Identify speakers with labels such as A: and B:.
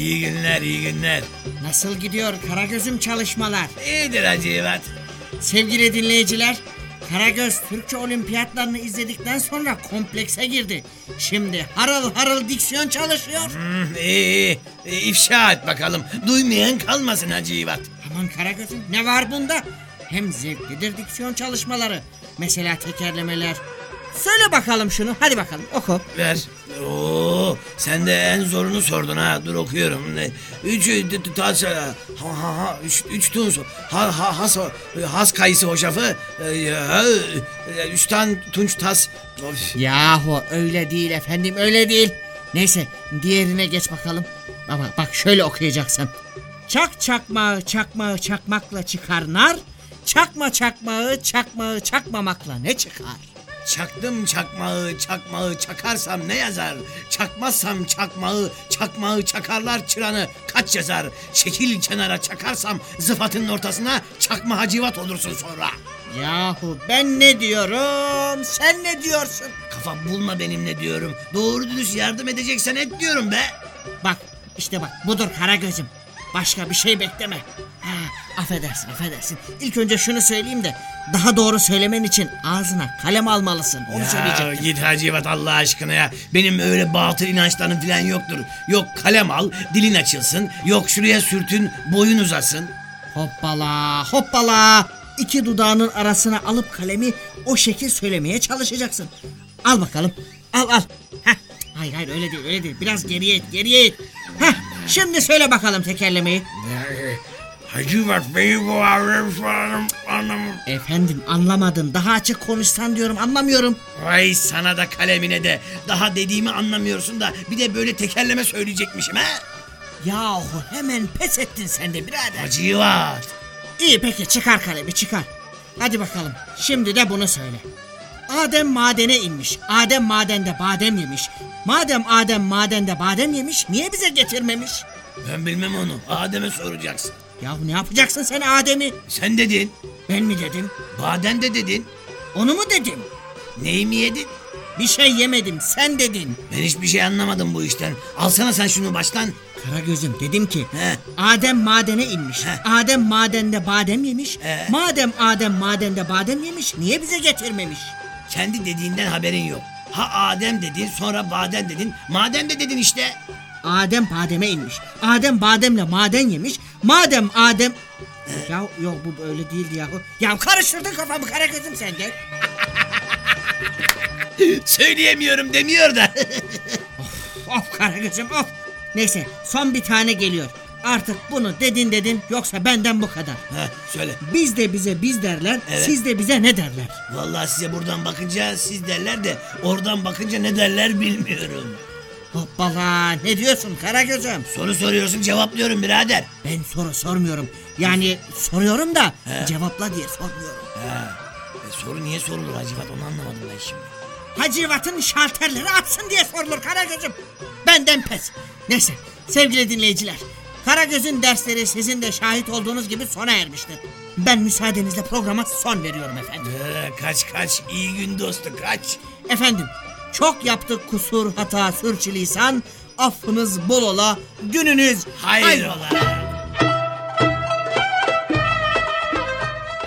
A: İyi günler, iyi günler.
B: Nasıl gidiyor Karagöz'üm çalışmalar?
A: İyidir Hacı İvat.
B: Sevgili dinleyiciler, Karagöz Türkçe olimpiyatlarını izledikten sonra komplekse girdi. Şimdi harıl harıl diksiyon çalışıyor.
A: Hmm, iyi, iyi. İfşa et bakalım. Duymayan kalmasın Hacı İvat.
B: Aman Karagöz'üm ne var bunda? Hem zevklidir diksiyon çalışmaları. Mesela tekerlemeler. Söyle bakalım şunu hadi bakalım oku.
A: Ver. Oo, sen de en zorunu sordun ha. Dur okuyorum. Üç, tas, ha, ha, ha, üç, üç tun, ha, ha, has, has kayısı hoşafı, e, ha, e, üç tan tunç tas. Of.
B: Yahu öyle değil efendim öyle değil. Neyse diğerine geç bakalım. Ama bak şöyle okuyacaksın. Çak çakmağı çakmağı çakmakla çıkar nar. Çakma çakmağı çakmağı çakmamakla ne çıkar?
A: Çaktım çakmağı, çakmağı çakarsam ne yazar? Çakmazsam çakmağı, çakmağı çakarlar çıranı kaç yazar? Şekil kenara çakarsam zıfatının ortasına çakma hacivat olursun sonra.
B: Yahu ben ne diyorum sen ne diyorsun?
A: Kafa bulma benimle diyorum. Doğru dürüst yardım edeceksen et diyorum be.
B: Bak işte bak budur kara gözüm. Başka bir şey bekleme. Ha, affedersin affedersin. İlk önce şunu söyleyeyim de daha doğru söylemen için ağzına kalem almalısın. Onu
A: Ya
B: söyleyecektim.
A: git Hacivat Allah aşkına ya. Benim öyle batıl inançlarım falan yoktur. Yok kalem al, dilin açılsın. Yok şuraya sürtün, boyun uzasın.
B: Hoppala hoppala. İki dudağının arasına alıp kalemi o şekil söylemeye çalışacaksın. Al bakalım. Al al. Heh. Hayır hayır öyle değil öyle değil. Biraz geriye it geriye it. Şimdi söyle bakalım tekerlemeyi.
A: Hacivat beni bu anlamı.
B: Efendim anlamadın. Daha açık konuşsan diyorum anlamıyorum.
A: Vay sana da kalemine de. Daha dediğimi anlamıyorsun da bir de böyle tekerleme söyleyecekmişim ha.
B: Yahu hemen pes ettin sen de birader.
A: Hacivat.
B: İyi peki çıkar kalemi çıkar. Hadi bakalım şimdi de bunu söyle. Adem madene inmiş. Adem madende badem yemiş. Madem Adem madende badem yemiş niye bize getirmemiş?
A: Ben bilmem onu. Adem'e soracaksın.
B: Yahu ne yapacaksın sen Adem'i?
A: Sen dedin.
B: Ben mi dedim?
A: Baden de dedin.
B: Onu mu dedim?
A: Neyi mi yedin?
B: Bir şey yemedim sen dedin.
A: Ben hiçbir şey anlamadım bu işten. Alsana sen şunu baştan.
B: Karagöz'üm dedim ki
A: He.
B: Adem madene inmiş.
A: He.
B: Adem madende badem yemiş.
A: He.
B: Madem Adem madende badem yemiş niye bize getirmemiş?
A: Kendi dediğinden haberin yok. Ha Adem dedin sonra Baden dedin. Madem de dedin işte.
B: Adem bademe inmiş. Adem bademle maden yemiş. Madem Adem... Ya yok bu böyle değildi yahu. Ya karıştırdın kafamı Karagöz'üm sen de.
A: Söyleyemiyorum demiyor da.
B: Of Karagöz'üm of. Neyse son bir tane geliyor. Artık bunu dedin dedin yoksa benden bu kadar.
A: ha, söyle.
B: Biz de bize biz derler,
A: Evet.
B: siz de bize ne derler?
A: Vallahi size buradan bakınca siz derler de oradan bakınca ne derler bilmiyorum.
B: Hoppala ne diyorsun Karagöz'üm?
A: Soru soruyorsun cevaplıyorum birader.
B: Ben soru sormuyorum. Yani soruyorum da cevapla diye sormuyorum.
A: Ha. E, soru niye sorulur Hacivat onu anlamadım ben şimdi.
B: Hacivat'ın şalterleri atsın diye sorulur Karagöz'üm. Benden pes. Neyse sevgili dinleyiciler. Karagöz'ün dersleri sizin de şahit olduğunuz gibi sona ermiştir. Ben müsaadenizle programa son veriyorum efendim.
A: Ha, kaç kaç iyi gün dostu kaç.
B: Efendim çok yaptık kusur hata sürçülisan. Affınız bol ola gününüz
A: Hayır ola.